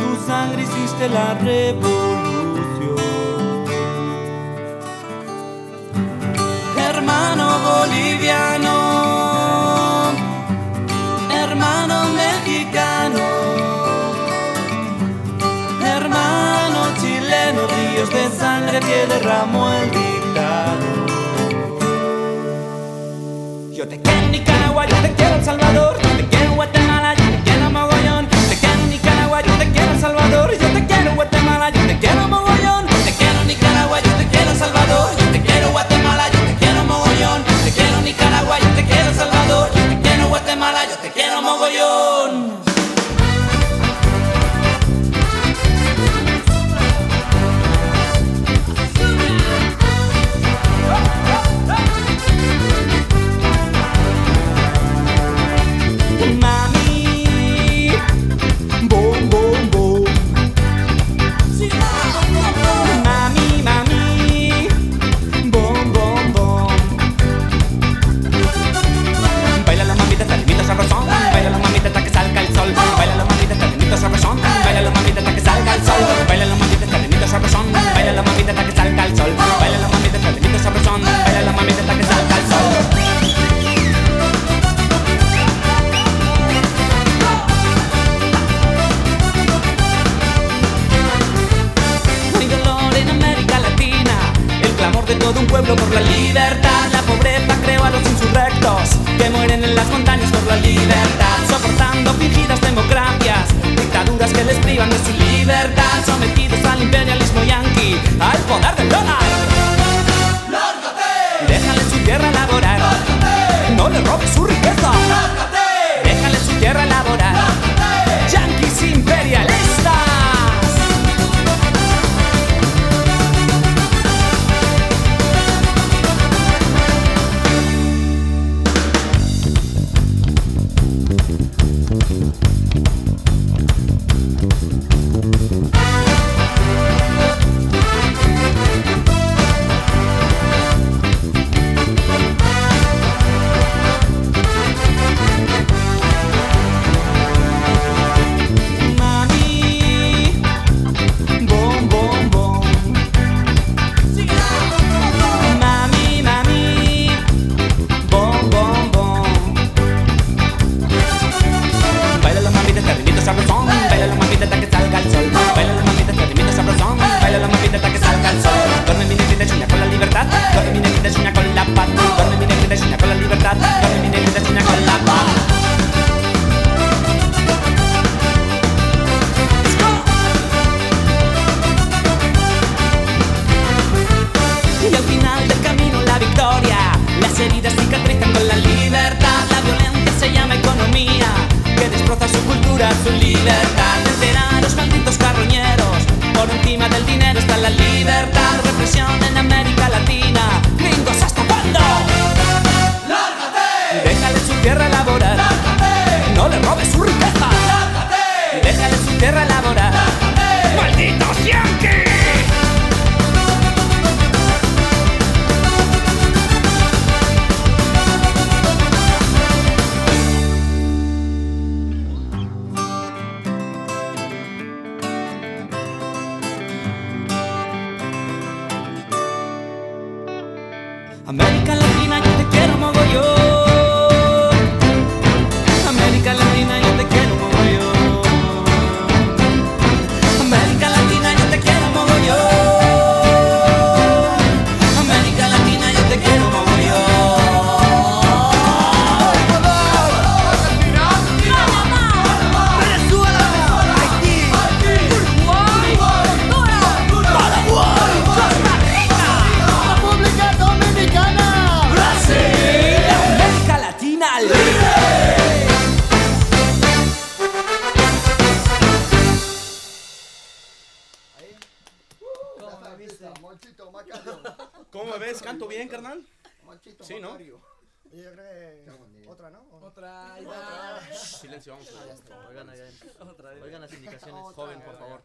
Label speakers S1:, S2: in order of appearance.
S1: tu sangre hiciste la revolución. Hermano boliviano, hermano mexicano, hermano chileno, ríos de sangre que derramó el dictador. Yo te quiero en Nicaragua, yo te quiero en Salvador, Baila la mamita hasta que salga el sol. Baila la mamita, limita sabrosón. Baila la mamita hasta que salga el sol. Baila la mamita, limita sabrosón. Baila la mamita hasta que salga el sol. De todo un pueblo por la libertad. La pobreza creó a los insurrectos que mueren en las montañas por la libertad, soportando fingidas democracias, dictaduras que les privan de su libertad, sometidos al imperialismo yanqui, al poder del libertad Represión en América Latina. Gringos, ¿hasta cuándo? Déjale su tierra laborar No le robes su riqueza. Déjale su tierra laborar ¡Malditos yankees! América Latina, yo te quiero mogollón.
S2: Ves? ¿Canto bien, carnal?
S3: Monchito,
S2: Sí, ¿no?
S3: Yo creo que otra, ¿no?
S4: Otra,
S2: Silencio, vamos a ver.
S5: Oigan, oigan, oigan las indicaciones.
S2: Joven, por favor.